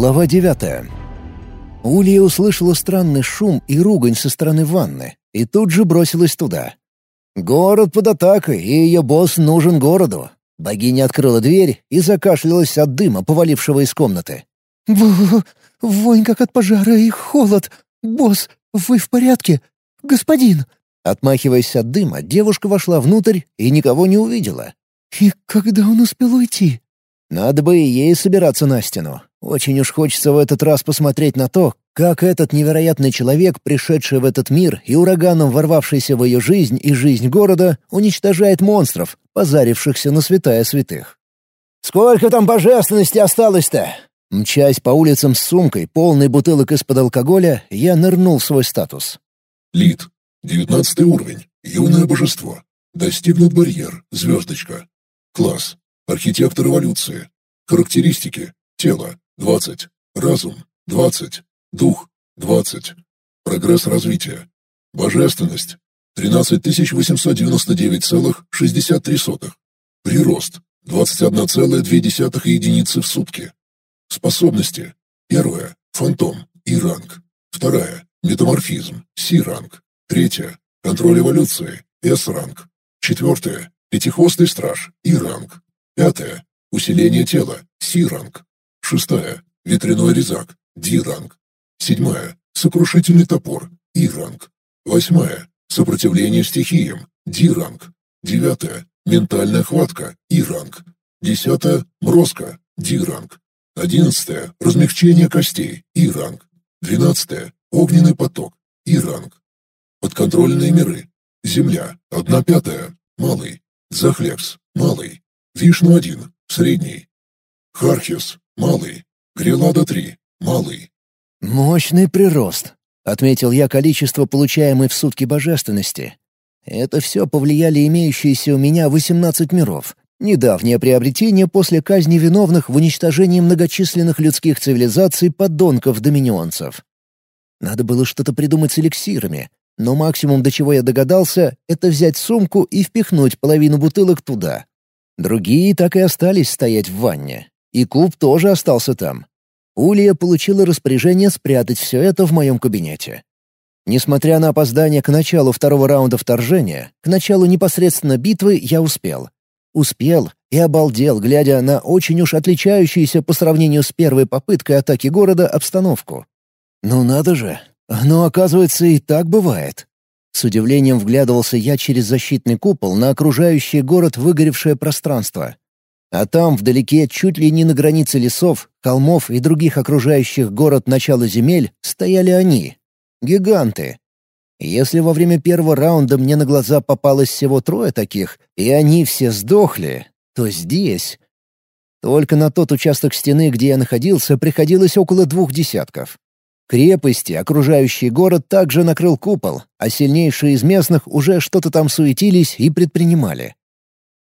Глава девятая. Улья услышала странный шум и ругань со стороны ванны, и тут же бросилась туда. Город под атакой, и ее босс нужен городу. Богиня открыла дверь и закашлялась от дыма, повалившего из комнаты. В «Вонь как от пожара и холод. Босс, вы в порядке? Господин!» Отмахиваясь от дыма, девушка вошла внутрь и никого не увидела. «И когда он успел уйти?» Надо бы и ей собираться на стену. Очень уж хочется в этот раз посмотреть на то, как этот невероятный человек, пришедший в этот мир и ураганом ворвавшийся в ее жизнь и жизнь города, уничтожает монстров, позарившихся на святая святых. «Сколько там божественности осталось-то?» Мчась по улицам с сумкой, полной бутылок из-под алкоголя, я нырнул в свой статус. Лид. Девятнадцатый уровень. Юное божество. Достигнут барьер. Звездочка. Класс. Архитектор эволюции. Характеристики. Тело. 20. Разум. 20. Дух. 20. Прогресс развития. Божественность. 13899,63. Прирост. 21,2 единицы в сутки. Способности. Первая – фантом, И-ранг. Вторая – метаморфизм, Си-ранг. Третья – контроль эволюции, С-ранг. Четвертая – пятихвостый страж, И-ранг. Пятая – усиление тела, Си-ранг. Шестая – ветряной резак, Ди-ранг. Седьмая – сокрушительный топор, И-ранг. Восьмая – сопротивление стихиям, Ди-ранг. Девятая – ментальная хватка, И-ранг. Десятая – мрозка, Ди-ранг. Одиннадцатое — размягчение костей, И-ранг. Двенадцатое — огненный поток, И-ранг. Подконтрольные миры. Земля, одна пятая, малый. Захлекс, малый. Вишну-1, средний. Хархис, малый. Грелада-3, малый. «Мощный прирост», — отметил я количество получаемой в сутки божественности. Это все повлияли имеющиеся у меня 18 миров, Недавнее приобретение после казни виновных в уничтожении многочисленных людских цивилизаций подонков-доминионцев. Надо было что-то придумать с эликсирами, но максимум, до чего я догадался, это взять сумку и впихнуть половину бутылок туда. Другие так и остались стоять в ванне. И куб тоже остался там. Улья получила распоряжение спрятать все это в моем кабинете. Несмотря на опоздание к началу второго раунда вторжения, к началу непосредственно битвы я успел. Успел и обалдел, глядя на очень уж отличающуюся по сравнению с первой попыткой атаки города обстановку. «Ну надо же! Ну, оказывается, и так бывает!» С удивлением вглядывался я через защитный купол на окружающий город выгоревшее пространство. А там, вдалеке, чуть ли не на границе лесов, холмов и других окружающих город начала земель, стояли они — гиганты, если во время первого раунда мне на глаза попалось всего трое таких, и они все сдохли, то здесь... Только на тот участок стены, где я находился, приходилось около двух десятков. Крепости, окружающий город, также накрыл купол, а сильнейшие из местных уже что-то там суетились и предпринимали.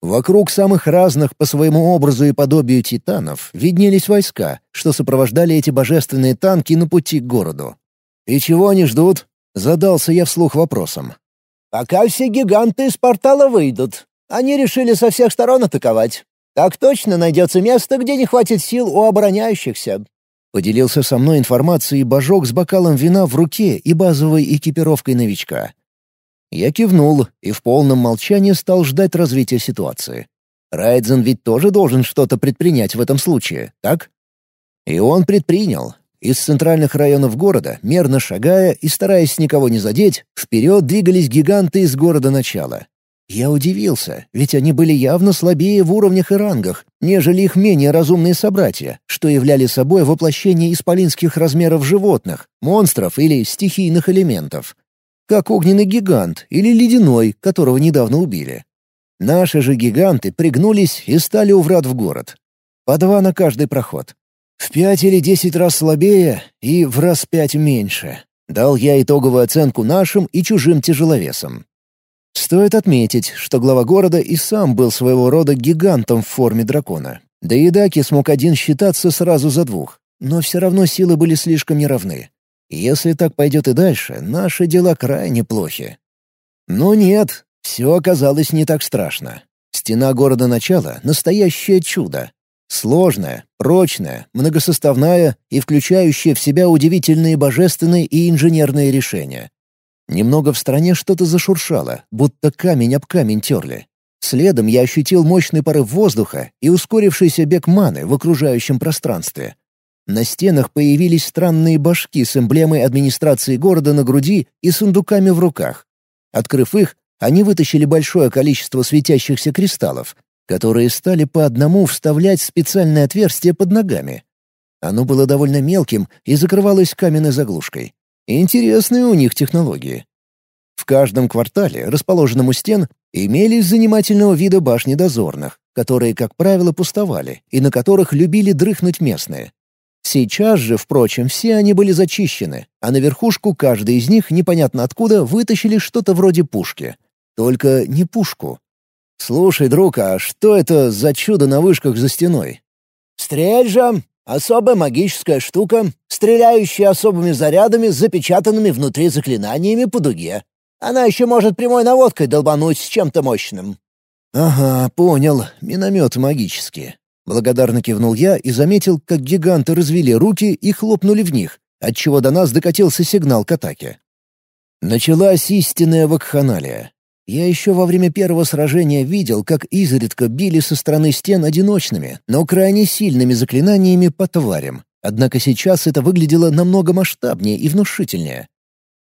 Вокруг самых разных по своему образу и подобию титанов виднелись войска, что сопровождали эти божественные танки на пути к городу. И чего они ждут? Задался я вслух вопросом. «Пока все гиганты из портала выйдут. Они решили со всех сторон атаковать. Так точно найдется место, где не хватит сил у обороняющихся». Поделился со мной информацией божок с бокалом вина в руке и базовой экипировкой новичка. Я кивнул и в полном молчании стал ждать развития ситуации. Райдзен ведь тоже должен что-то предпринять в этом случае, так? И он предпринял, из центральных районов города, мерно шагая и стараясь никого не задеть, вперед двигались гиганты из города начала. Я удивился, ведь они были явно слабее в уровнях и рангах, нежели их менее разумные собратья, что являли собой воплощение исполинских размеров животных, монстров или стихийных элементов. Как огненный гигант или ледяной, которого недавно убили. Наши же гиганты пригнулись и стали у врат в город. По два на каждый проход. В пять или десять раз слабее и в раз пять меньше. Дал я итоговую оценку нашим и чужим тяжеловесам. Стоит отметить, что глава города и сам был своего рода гигантом в форме дракона. Да и Даки смог один считаться сразу за двух, но все равно силы были слишком неравны. Если так пойдет и дальше, наши дела крайне плохи. Но нет, все оказалось не так страшно. Стена города начала — настоящее чудо. Сложная, прочная, многосоставная и включающая в себя удивительные божественные и инженерные решения. Немного в стороне что-то зашуршало, будто камень об камень терли. Следом я ощутил мощный порыв воздуха и ускорившийся бег маны в окружающем пространстве. На стенах появились странные башки с эмблемой администрации города на груди и сундуками в руках. Открыв их, они вытащили большое количество светящихся кристаллов, которые стали по одному вставлять в специальное отверстие под ногами. Оно было довольно мелким и закрывалось каменной заглушкой. Интересные у них технологии. В каждом квартале, расположенном у стен, имелись занимательного вида башни дозорных, которые, как правило, пустовали и на которых любили дрыхнуть местные. Сейчас же, впрочем, все они были зачищены, а на верхушку каждый из них непонятно откуда вытащили что-то вроде пушки. Только не пушку. «Слушай, друг, а что это за чудо на вышках за стеной?» «Стрельжа — особая магическая штука, стреляющая особыми зарядами, запечатанными внутри заклинаниями по дуге. Она еще может прямой наводкой долбануть с чем-то мощным». «Ага, понял. Минометы магические. Благодарно кивнул я и заметил, как гиганты развели руки и хлопнули в них, отчего до нас докатился сигнал к атаке. Началась истинная вакханалия. Я еще во время первого сражения видел, как изредка били со стороны стен одиночными, но крайне сильными заклинаниями по тварям. Однако сейчас это выглядело намного масштабнее и внушительнее.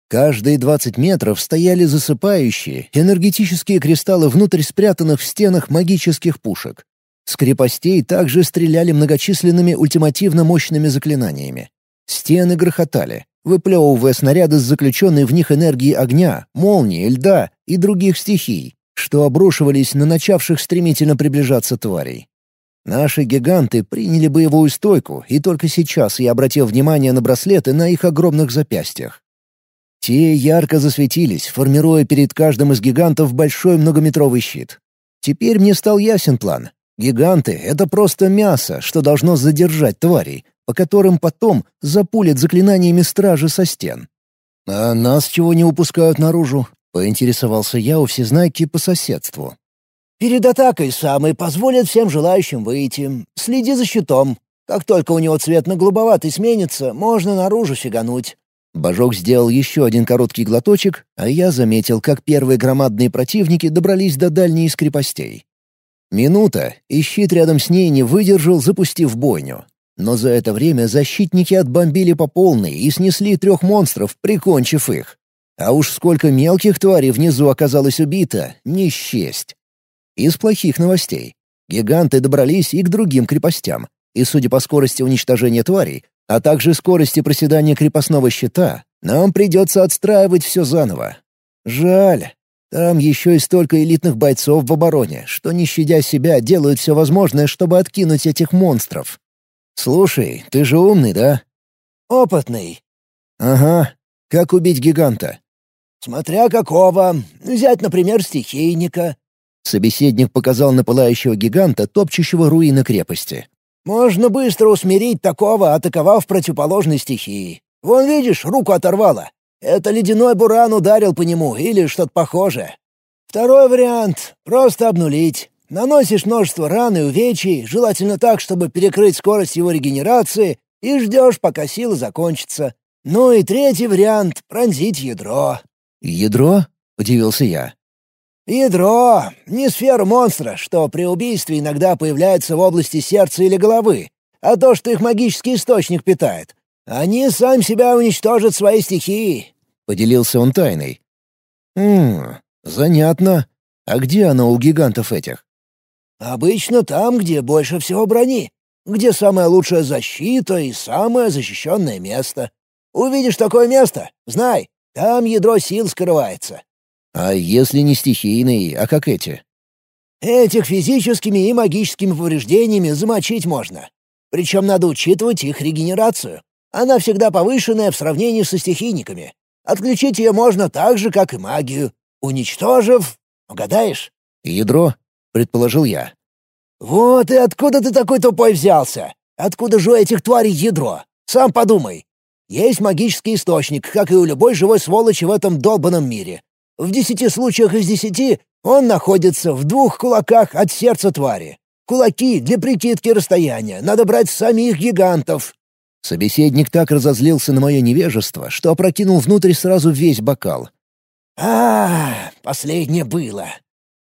Каждые 20 метров стояли засыпающие, энергетические кристаллы внутрь спрятанных в стенах магических пушек. С крепостей также стреляли многочисленными ультимативно мощными заклинаниями. Стены грохотали, выплевывая снаряды с заключенной в них энергии огня, молнии, льда и других стихий, что обрушивались на начавших стремительно приближаться тварей. Наши гиганты приняли боевую стойку, и только сейчас я обратил внимание на браслеты на их огромных запястьях. Те ярко засветились, формируя перед каждым из гигантов большой многометровый щит. Теперь мне стал ясен план. Гиганты — это просто мясо, что должно задержать тварей, по которым потом запулят заклинаниями стражи со стен. «А нас чего не упускают наружу?» — поинтересовался я у всезнайки по соседству. «Перед атакой самый позволит всем желающим выйти. Следи за щитом. Как только у него цвет на голубоватый сменится, можно наружу фигануть». Божок сделал еще один короткий глоточек, а я заметил, как первые громадные противники добрались до дальней из крепостей. Минута, и щит рядом с ней не выдержал, запустив бойню. Но за это время защитники отбомбили по полной и снесли трех монстров, прикончив их. А уж сколько мелких тварей внизу оказалось убито, не счесть. Из плохих новостей. Гиганты добрались и к другим крепостям, и, судя по скорости уничтожения тварей, а также скорости проседания крепостного щита, нам придется отстраивать все заново. Жаль, там еще и столько элитных бойцов в обороне, что, не щадя себя, делают все возможное, чтобы откинуть этих монстров. Слушай, ты же умный, да? Опытный. Ага. Как убить гиганта? Смотря какого. Взять, например, стихийника. Собеседник показал на пылающего гиганта, топчущего руины крепости. Можно быстро усмирить такого, атаковав противоположной стихии. Вон, видишь, руку оторвало. Это ледяной буран ударил по нему или что-то похожее. Второй вариант — просто обнулить. Наносишь множество ран и увечий, желательно так, чтобы перекрыть скорость его регенерации, и ждешь, пока сила закончится. Ну и третий вариант — пронзить ядро. «Ядро?» — удивился я. «Ядро — не сфера монстра, что при убийстве иногда появляется в области сердца или головы, а то, что их магический источник питает. Они сами себя уничтожат своей стихией», — поделился он тайной. «Хм, занятно. А где она у гигантов этих?» «Обычно там, где больше всего брони, где самая лучшая защита и самое защищенное место. Увидишь такое место, знай, там ядро сил скрывается». «А если не стихийный, а как эти?» «Этих физическими и магическими повреждениями замочить можно. Причем надо учитывать их регенерацию. Она всегда повышенная в сравнении со стихийниками. Отключить ее можно так же, как и магию. Уничтожив... Угадаешь? «Ядро?» — предположил я. «Вот и откуда ты такой тупой взялся? Откуда же у этих тварей ядро? Сам подумай. Есть магический источник, как и у любой живой сволочи в этом долбанном мире. В десяти случаях из десяти он находится в двух кулаках от сердца твари. кулаки для прикидки расстояния. Надо брать самих гигантов». Собеседник так разозлился на мое невежество, что опрокинул внутрь сразу весь бокал. «А, последнее было».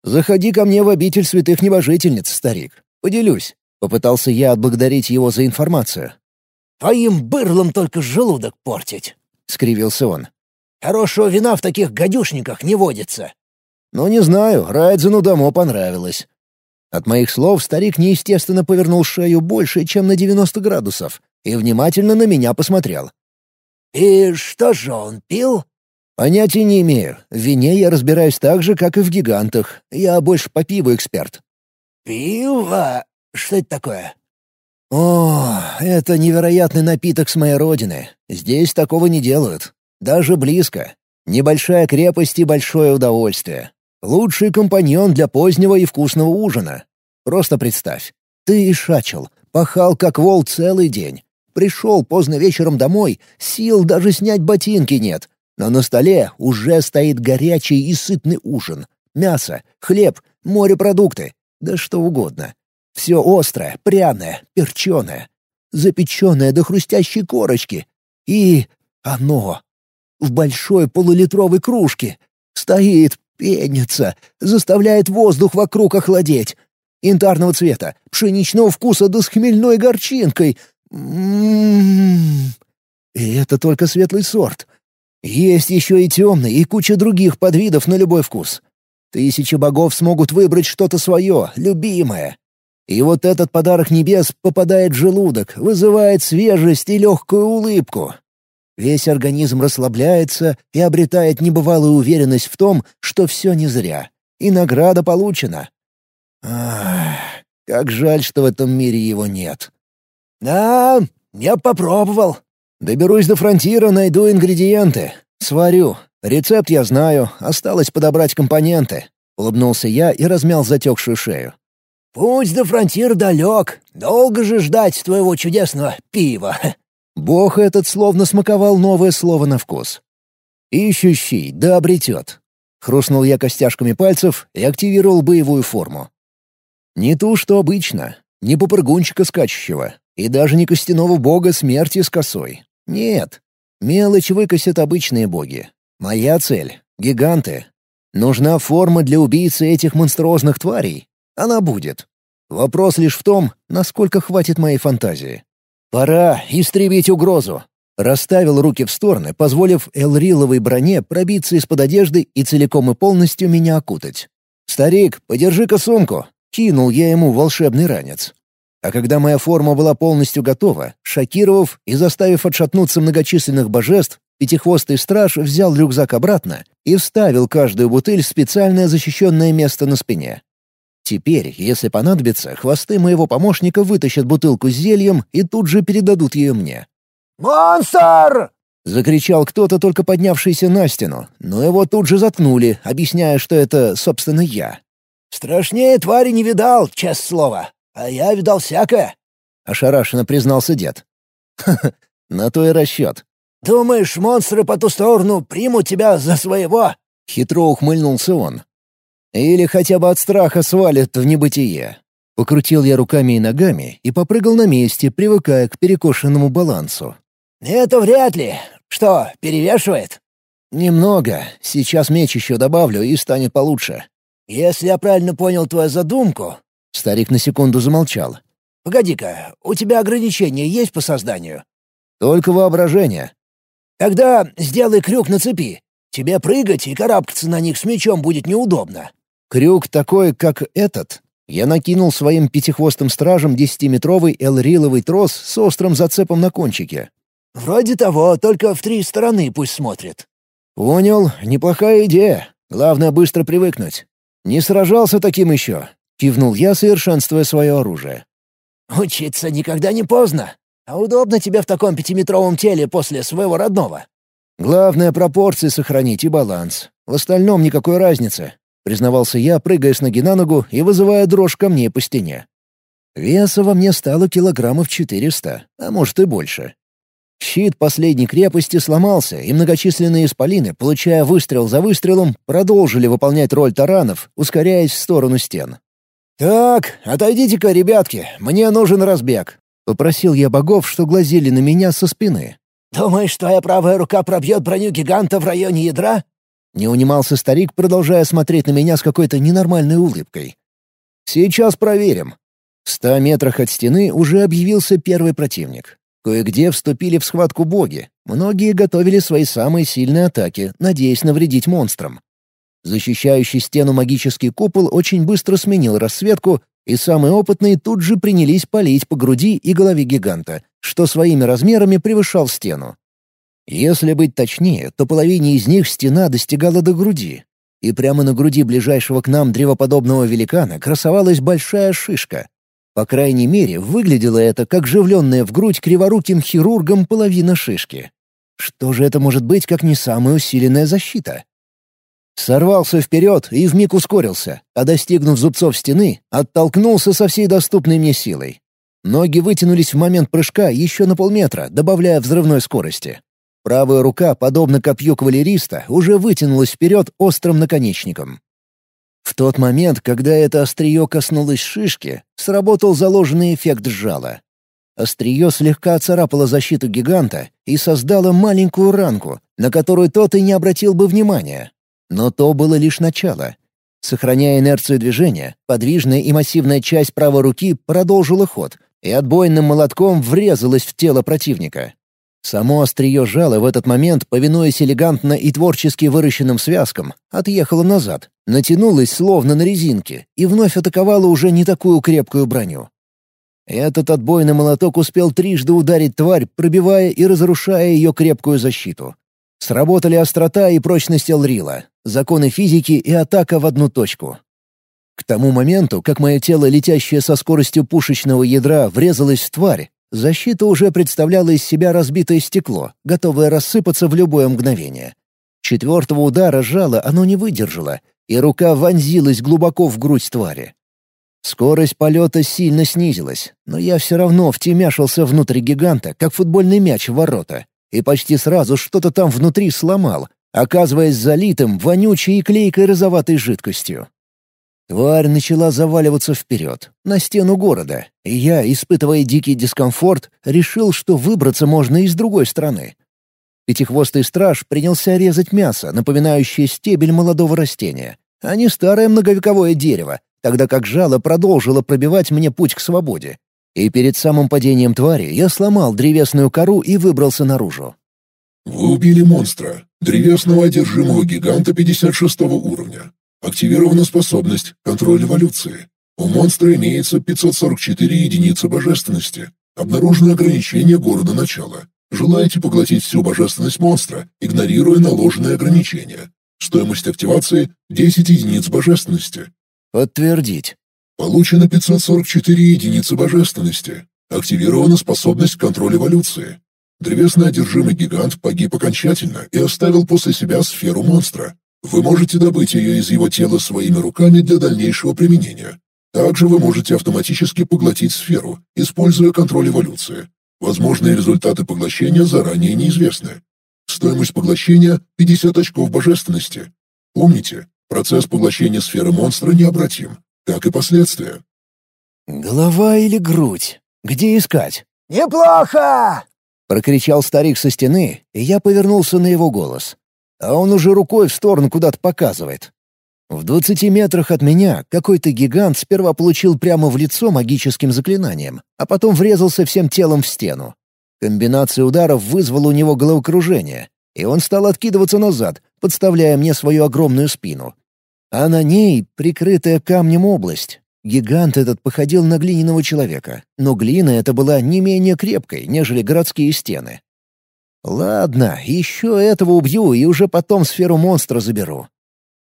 «Заходи ко мне в обитель святых небожительниц, старик. Поделюсь». Попытался я отблагодарить его за информацию. «Твоим бырлом только желудок портить», — скривился он. «Хорошего вина в таких гадюшниках не водится». «Ну, не знаю, Райдзену домо понравилось». От моих слов старик неестественно повернул шею больше, чем на 90 градусов, и внимательно на меня посмотрел. «И что же он пил?» «Понятия не имею. В вине я разбираюсь так же, как и в гигантах. Я больше по пиву эксперт». «Пиво? Что это такое?» «О, это невероятный напиток с моей родины. Здесь такого не делают. Даже близко. Небольшая крепость и большое удовольствие. Лучший компаньон для позднего и вкусного ужина. Просто представь. Ты ишачил, пахал как вол целый день. Пришел поздно вечером домой, сил даже снять ботинки нет. Но на столе уже стоит горячий и сытный ужин. Мясо, хлеб, морепродукты, да что угодно. Все острое, пряное, перченое, запеченное до хрустящей корочки. И оно в большой полулитровой кружке стоит, пенится, заставляет воздух вокруг охладеть. Янтарного цвета, пшеничного вкуса да с хмельной горчинкой. М-м-м. И это только светлый сорт. Есть еще и темный, и куча других подвидов на любой вкус. Тысячи богов смогут выбрать что-то свое, любимое. И вот этот подарок небес попадает в желудок, вызывает свежесть и легкую улыбку. Весь организм расслабляется и обретает небывалую уверенность в том, что все не зря. И награда получена. Ах, как жаль, что в этом мире его нет. «Да, я попробовал», Доберусь до фронтира, найду ингредиенты. Сварю. Рецепт я знаю, осталось подобрать компоненты. Улыбнулся я и размял затекшую шею. «Путь до фронтира далек. Долго же ждать твоего чудесного пива». Бог этот словно смаковал новое слово на вкус. «Ищущий, да обретет». Хрустнул я костяшками пальцев и активировал боевую форму. Не ту, что обычно, не попрыгунчика скачущего, и даже не костяного бога смерти с косой. Нет, мелочь выкосят обычные боги. Моя цель — гиганты. Нужна форма для убийцы этих монструозных тварей. Она будет. Вопрос лишь в том, насколько хватит моей фантазии. Пора истребить угрозу. Расставил руки в стороны, позволив элриловой броне пробиться из-под одежды и целиком и полностью меня окутать. «Старик, подержи-ка сумку!» — кинул я ему волшебный ранец. А когда моя форма была полностью готова, шокировав и заставив отшатнуться многочисленных божеств, пятихвостый страж взял рюкзак обратно и вставил каждую бутыль в специальное защищенное место на спине. Теперь, если понадобится, хвосты моего помощника вытащат бутылку с зельем и тут же передадут ее мне. «Монстр!» — закричал кто-то, только поднявшийся на стену, но его тут же заткнули, объясняя, что это, собственно, я. «Страшнее твари не видал, честное слово. «А я видал всякое», — ошарашенно признался дед. «Ха-ха, на то и расчет». «Думаешь, монстры по ту сторону примут тебя за своего?» — хитро ухмыльнулся он. «Или хотя бы от страха свалят в небытие». Покрутил я руками и ногами и попрыгал на месте, привыкая к перекошенному балансу. «Это вряд ли. Что, перевешивает?» «Немного. Сейчас меч еще добавлю, и станет получше». «Если я правильно понял твою задумку, Старик на секунду замолчал. «Погоди-ка, у тебя ограничения есть по созданию?» «Только воображение». «Тогда сделай крюк на цепи. Тебе прыгать и карабкаться на них с мечом будет неудобно». «Крюк такой, как этот?» Я накинул своим пятихвостым стражем десятиметровый элриловый трос с острым зацепом на кончике. «Вроде того, только в три стороны пусть смотрит». «Понял, неплохая идея. Главное быстро привыкнуть. Не сражался таким еще. — кивнул я, совершенствуя свое оружие. «Учиться никогда не поздно. А удобно тебе в таком пятиметровом теле после своего родного». «Главное — пропорции сохранить и баланс. В остальном никакой разницы», — признавался я, прыгая с ноги на ногу и вызывая дрожь камней по стене. Веса во мне стало килограммов четыреста, а может и больше. Щит последней крепости сломался, и многочисленные исполины, получая выстрел за выстрелом, продолжили выполнять роль таранов, ускоряясь в сторону стен. «Так, отойдите-ка, ребятки, мне нужен разбег», — попросил я богов, что глазели на меня со спины. «Думаешь, твоя правая рука пробьет броню гиганта в районе ядра?» Не унимался старик, продолжая смотреть на меня с какой-то ненормальной улыбкой. «Сейчас проверим». В ста метрах от стены уже объявился первый противник. Кое-где вступили в схватку боги. Многие готовили свои самые сильные атаки, надеясь навредить монстрам. Защищающий стену магический купол очень быстро сменил расцветку, и самые опытные тут же принялись палить по груди и голове гиганта, что своими размерами превышал стену. Если быть точнее, то половине из них стена достигала до груди. И прямо на груди ближайшего к нам древоподобного великана красовалась большая шишка. По крайней мере, выглядело это как живленная в грудь криворуким хирургом половина шишки. Что же это может быть, как не самая усиленная защита? Сорвался вперед и вмиг ускорился, а достигнув зубцов стены, оттолкнулся со всей доступной мне силой. Ноги вытянулись в момент прыжка еще на полметра, добавляя взрывной скорости. Правая рука, подобно копью кавалериста, уже вытянулась вперед острым наконечником. В тот момент, когда это острие коснулось шишки, сработал заложенный эффект сжала. Острие слегка оцарапало защиту гиганта и создало маленькую ранку, на которую тот и не обратил бы внимания. Но то было лишь начало. Сохраняя инерцию движения, подвижная и массивная часть правой руки продолжила ход и отбойным молотком врезалась в тело противника. Само острие жало в этот момент, повинуясь элегантно и творчески выращенным связкам, отъехало назад, натянулось словно на резинке и вновь атаковало уже не такую крепкую броню. Этот отбойный молоток успел трижды ударить тварь, пробивая и разрушая ее крепкую защиту. Сработали острота и прочность Элрила, законы физики и атака в одну точку. К тому моменту, как мое тело, летящее со скоростью пушечного ядра, врезалось в тварь, защита уже представляла из себя разбитое стекло, готовое рассыпаться в любое мгновение. Четвертого удара жало оно не выдержало, и рука вонзилась глубоко в грудь твари. Скорость полета сильно снизилась, но я все равно втемяшился внутрь гиганта, как футбольный мяч в ворота, и почти сразу что-то там внутри сломал, оказываясь залитым вонючей и клейкой розоватой жидкостью. Тварь начала заваливаться вперед, на стену города, и я, испытывая дикий дискомфорт, решил, что выбраться можно и с другой стороны. Пятихвостый страж принялся резать мясо, напоминающее стебель молодого растения, а не старое многовековое дерево, тогда как жало продолжило пробивать мне путь к свободе. И перед самым падением твари я сломал древесную кору и выбрался наружу. Вы убили монстра, древесного одержимого гиганта 56 уровня. Активирована способность «Контроль эволюции». У монстра имеется 544 единицы божественности. Обнаружено ограничение города начала. Желаете поглотить всю божественность монстра, игнорируя наложенные ограничения. Стоимость активации — 10 единиц божественности. Подтвердить. Получено 544 единицы божественности. Активирована способность контроль эволюции. Древесный одержимый гигант погиб окончательно и оставил после себя сферу монстра. Вы можете добыть ее из его тела своими руками для дальнейшего применения. Также вы можете автоматически поглотить сферу, используя контроль эволюции. Возможные результаты поглощения заранее неизвестны. Стоимость поглощения — 50 очков божественности. Помните, процесс поглощения сферы монстра необратим, как и последствия. «Голова или грудь? Где искать?» «Неплохо!» — прокричал старик со стены, и я повернулся на его голос. А он уже рукой в сторону куда-то показывает. В двадцати метрах от меня какой-то гигант сперва получил прямо в лицо магическим заклинанием, а потом врезался всем телом в стену. Комбинация ударов вызвала у него головокружение, и он стал откидываться назад, подставляя мне свою огромную спину. А на ней прикрытая камнем область, Гигант этот походил на глиняного человека, но глина эта была не менее крепкой, нежели городские стены. Ладно, еще этого убью и уже потом сферу монстра заберу.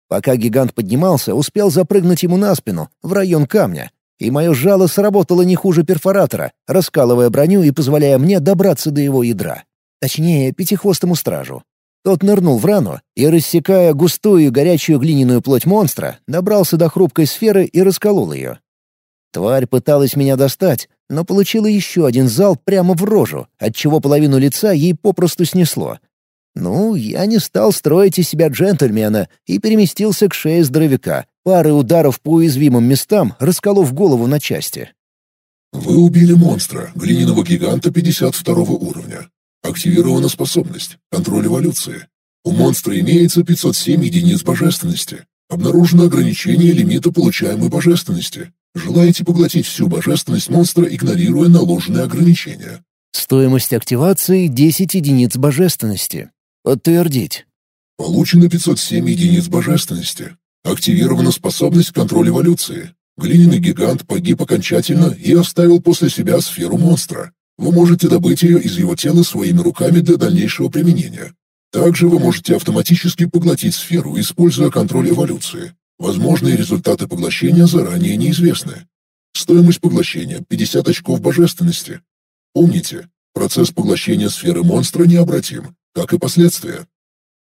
Пока гигант поднимался, успел запрыгнуть ему на спину, в район камня, и мое жало сработало не хуже перфоратора, раскалывая броню и позволяя мне добраться до его ядра. Точнее, пятихвостому стражу. Тот нырнул в рану и, рассекая густую горячую глиняную плоть монстра, добрался до хрупкой сферы и расколол ее. Тварь пыталась меня достать, но получила еще один зал прямо в рожу, отчего половину лица ей попросту снесло. Ну, я не стал строить из себя джентльмена и переместился к шее здоровяка, пары ударов по уязвимым местам, расколов голову на части. Вы убили монстра, глиняного гиганта 52 уровня. Активирована способность «Контроль эволюции». У монстра имеется 507 единиц божественности. Обнаружено ограничение лимита получаемой божественности. Желаете поглотить всю божественность монстра, игнорируя наложенные ограничения. Стоимость активации — 10 единиц божественности. Подтвердить. Получено 507 единиц божественности. Активирована способность контроль эволюции. Глиняный гигант погиб окончательно и оставил после себя сферу монстра. Вы можете добыть ее из его тела своими руками для дальнейшего применения. Также вы можете автоматически поглотить сферу, используя контроль эволюции. Возможные результаты поглощения заранее неизвестны. Стоимость поглощения — 50 очков божественности. Помните, процесс поглощения сферы монстра необратим, как и последствия.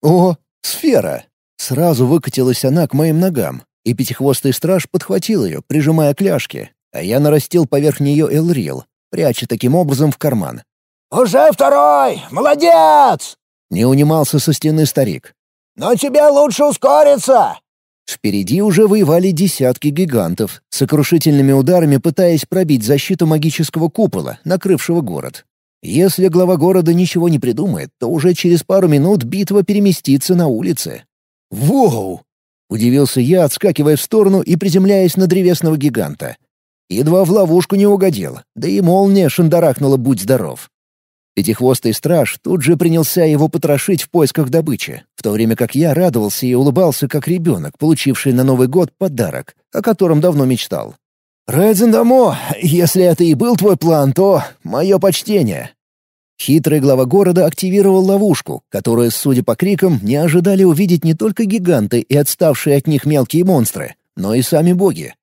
О, сфера! Сразу выкатилась она к моим ногам, и пятихвостый страж подхватил ее, прижимая к ляжке, а я нарастил поверх нее Элрил, пряча таким образом в карман. «Уже второй! Молодец!» — не унимался со стены старик. «Но тебе лучше ускориться!» Впереди уже воевали десятки гигантов, сокрушительными ударами пытаясь пробить защиту магического купола, накрывшего город. Если глава города ничего не придумает, то уже через пару минут битва переместится на улицы. «Воу!» — удивился я, отскакивая в сторону и приземляясь на древесного гиганта. Едва в ловушку не угодил, да и молния шандарахнула «Будь здоров». Пятихвостый страж тут же принялся его потрошить в поисках добычи, в то время как я радовался и улыбался, как ребенок, получивший на Новый год подарок, о котором давно мечтал. «Райдзен Дамо, если это и был твой план, то мое почтение». Хитрый глава города активировал ловушку, которую, судя по крикам, не ожидали увидеть не только гиганты и отставшие от них мелкие монстры, но и сами боги.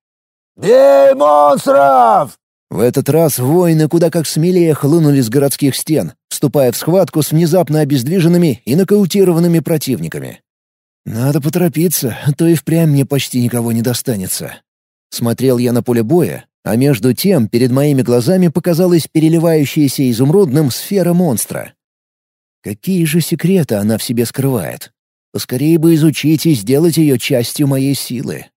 «Бей монстров!» В этот раз воины куда как смелее хлынули с городских стен, вступая в схватку с внезапно обездвиженными и нокаутированными противниками. «Надо поторопиться, а то и впрямь мне почти никого не достанется». Смотрел я на поле боя, а между тем перед моими глазами показалась переливающаяся изумрудным сфера монстра. Какие же секреты она в себе скрывает? Поскорее бы изучить и сделать ее частью моей силы.